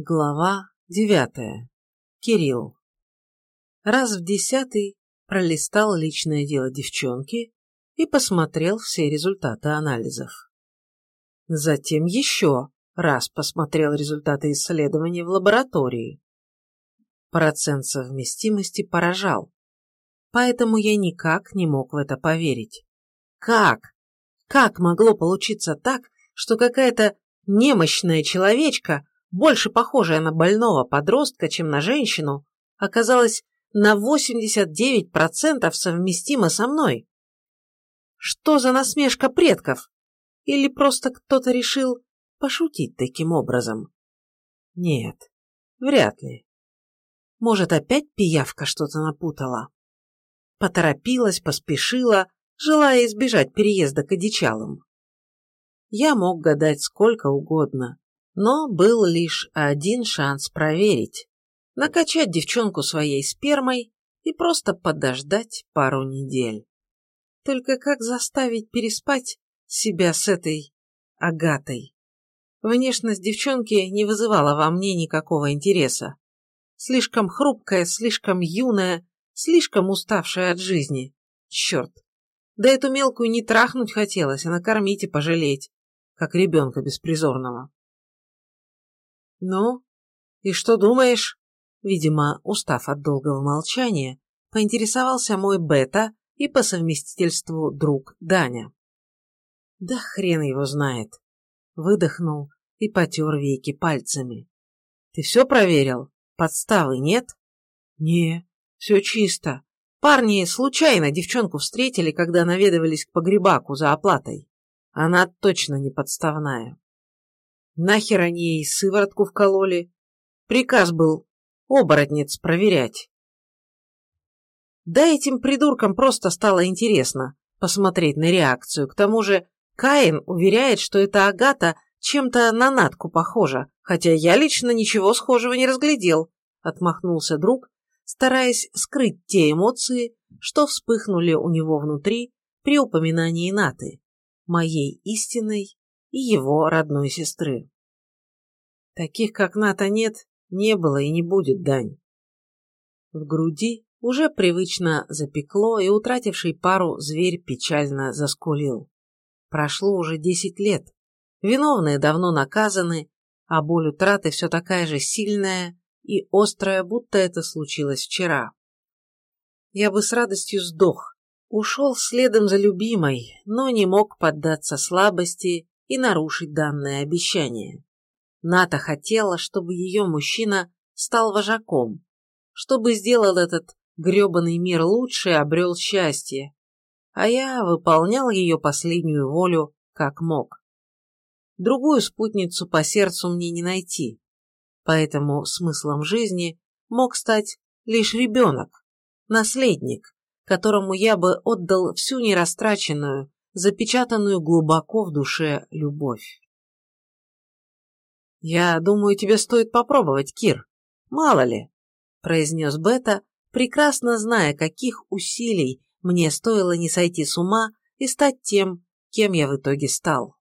Глава девятая. Кирилл. Раз в десятый пролистал личное дело девчонки и посмотрел все результаты анализов. Затем еще раз посмотрел результаты исследований в лаборатории. Процент совместимости поражал, поэтому я никак не мог в это поверить. Как? Как могло получиться так, что какая-то немощная человечка больше похожая на больного подростка, чем на женщину, оказалась на 89% совместима со мной. Что за насмешка предков? Или просто кто-то решил пошутить таким образом? Нет, вряд ли. Может, опять пиявка что-то напутала? Поторопилась, поспешила, желая избежать переезда к одичалам. Я мог гадать сколько угодно, но был лишь один шанс проверить. Накачать девчонку своей спермой и просто подождать пару недель. Только как заставить переспать себя с этой Агатой? Внешность девчонки не вызывала во мне никакого интереса. Слишком хрупкая, слишком юная, слишком уставшая от жизни. Черт! Да эту мелкую не трахнуть хотелось, а накормить и пожалеть, как ребенка беспризорного. «Ну, и что думаешь?» Видимо, устав от долгого молчания, поинтересовался мой бета и по совместительству друг Даня. «Да хрен его знает!» Выдохнул и потер веки пальцами. «Ты все проверил? Подставы нет?» «Не, все чисто. Парни случайно девчонку встретили, когда наведывались к погребаку за оплатой. Она точно не подставная». Нахер они ей сыворотку вкололи? Приказ был оборотнец проверять. Да этим придуркам просто стало интересно посмотреть на реакцию. К тому же Каин уверяет, что эта Агата чем-то на Натку похожа, хотя я лично ничего схожего не разглядел, отмахнулся друг, стараясь скрыть те эмоции, что вспыхнули у него внутри при упоминании Наты, моей истинной и его родной сестры. Таких, как Ната, нет, не было и не будет, Дань. В груди уже привычно запекло, и утративший пару зверь печально заскулил. Прошло уже десять лет. Виновные давно наказаны, а боль утраты все такая же сильная и острая, будто это случилось вчера. Я бы с радостью сдох, ушел следом за любимой, но не мог поддаться слабости и нарушить данное обещание. Ната хотела, чтобы ее мужчина стал вожаком, чтобы сделал этот гребаный мир лучше и обрел счастье, а я выполнял ее последнюю волю как мог. Другую спутницу по сердцу мне не найти, поэтому смыслом жизни мог стать лишь ребенок, наследник, которому я бы отдал всю нерастраченную, запечатанную глубоко в душе любовь. «Я думаю, тебе стоит попробовать, Кир. Мало ли», – произнес Бета, прекрасно зная, каких усилий мне стоило не сойти с ума и стать тем, кем я в итоге стал.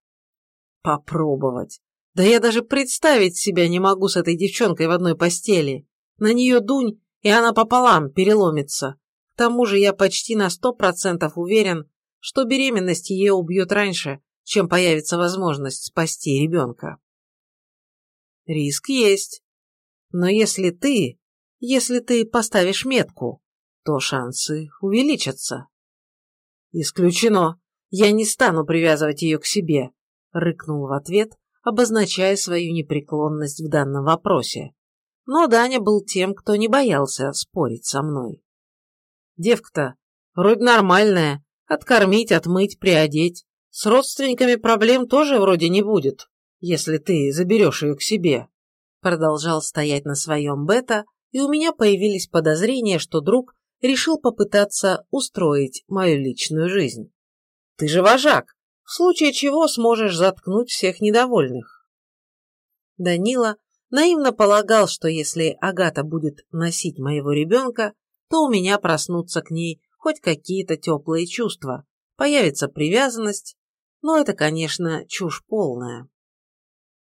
«Попробовать. Да я даже представить себя не могу с этой девчонкой в одной постели. На нее дунь, и она пополам переломится. К тому же я почти на сто процентов уверен, что беременность ее убьет раньше, чем появится возможность спасти ребенка. Риск есть. Но если ты, если ты поставишь метку, то шансы увеличатся. Исключено. Я не стану привязывать ее к себе, рыкнул в ответ, обозначая свою непреклонность в данном вопросе. Но Даня был тем, кто не боялся спорить со мной. Девка-то вроде нормальная, откормить, отмыть, приодеть. С родственниками проблем тоже вроде не будет если ты заберешь ее к себе», продолжал стоять на своем бета, и у меня появились подозрения, что друг решил попытаться устроить мою личную жизнь. «Ты же вожак, в случае чего сможешь заткнуть всех недовольных». Данила наивно полагал, что если Агата будет носить моего ребенка, то у меня проснутся к ней хоть какие-то теплые чувства, появится привязанность, но это, конечно, чушь полная.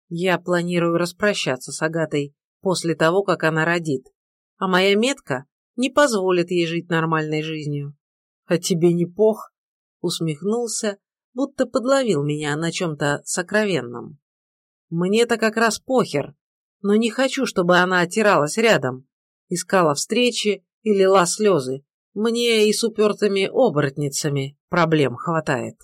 Я планирую распрощаться с Агатой после того, как она родит, а моя метка не позволит ей жить нормальной жизнью. А тебе не пох? Усмехнулся, будто подловил меня на чем-то сокровенном. Мне-то как раз похер, но не хочу, чтобы она отиралась рядом, искала встречи и лила слезы. Мне и с упертыми оборотницами проблем хватает.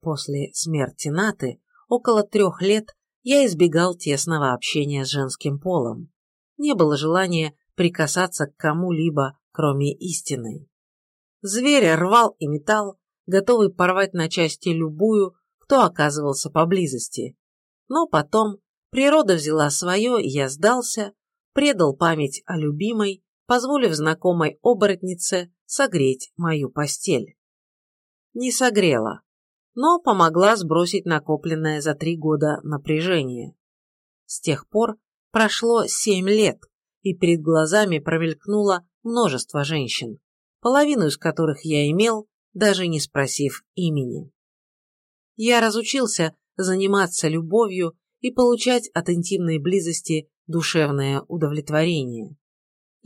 После смерти Наты около трех лет я избегал тесного общения с женским полом. Не было желания прикасаться к кому-либо, кроме истины. Зверь рвал и метал, готовый порвать на части любую, кто оказывался поблизости. Но потом природа взяла свое, и я сдался, предал память о любимой, позволив знакомой оборотнице согреть мою постель. Не согрела, но помогла сбросить накопленное за три года напряжение. С тех пор прошло семь лет, и перед глазами промелькнуло множество женщин, половину из которых я имел, даже не спросив имени. Я разучился заниматься любовью и получать от интимной близости душевное удовлетворение.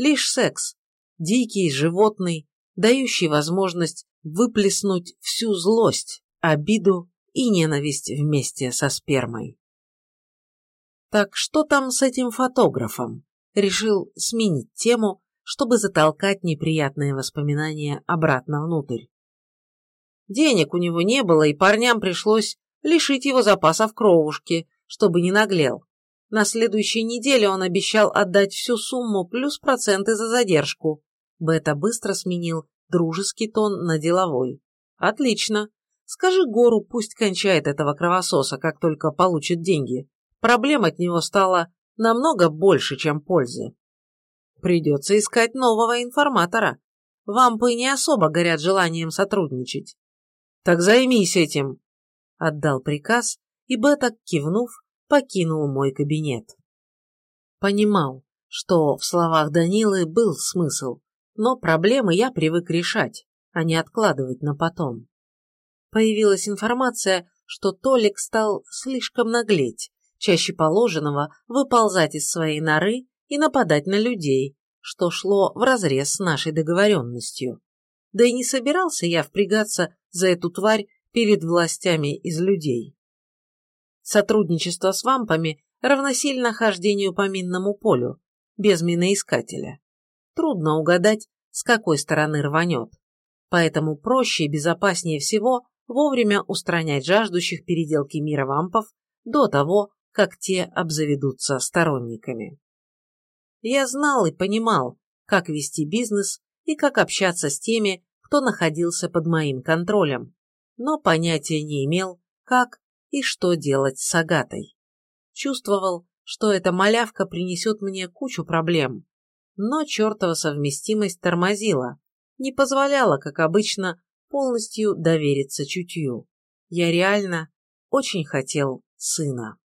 Лишь секс, дикий, животный, дающий возможность выплеснуть всю злость, обиду и ненависть вместе со спермой. Так что там с этим фотографом? Решил сменить тему, чтобы затолкать неприятные воспоминания обратно внутрь. Денег у него не было, и парням пришлось лишить его запасов кровушки, чтобы не наглел. На следующей неделе он обещал отдать всю сумму плюс проценты за задержку. Бета быстро сменил дружеский тон на деловой. Отлично. Скажи Гору, пусть кончает этого кровососа, как только получит деньги. Проблем от него стало намного больше, чем пользы. Придется искать нового информатора. Вампы не особо горят желанием сотрудничать. Так займись этим, отдал приказ, и Бета, кивнув, покинул мой кабинет. Понимал, что в словах Данилы был смысл, но проблемы я привык решать, а не откладывать на потом. Появилась информация, что Толик стал слишком наглеть, чаще положенного выползать из своей норы и нападать на людей, что шло вразрез с нашей договоренностью. Да и не собирался я впрягаться за эту тварь перед властями из людей. Сотрудничество с вампами равносильно хождению по минному полю, без миноискателя. Трудно угадать, с какой стороны рванет. Поэтому проще и безопаснее всего вовремя устранять жаждущих переделки мира вампов до того, как те обзаведутся сторонниками. Я знал и понимал, как вести бизнес и как общаться с теми, кто находился под моим контролем, но понятия не имел, как и что делать с Агатой. Чувствовал, что эта малявка принесет мне кучу проблем, но чертова совместимость тормозила, не позволяла, как обычно, полностью довериться чутью. Я реально очень хотел сына.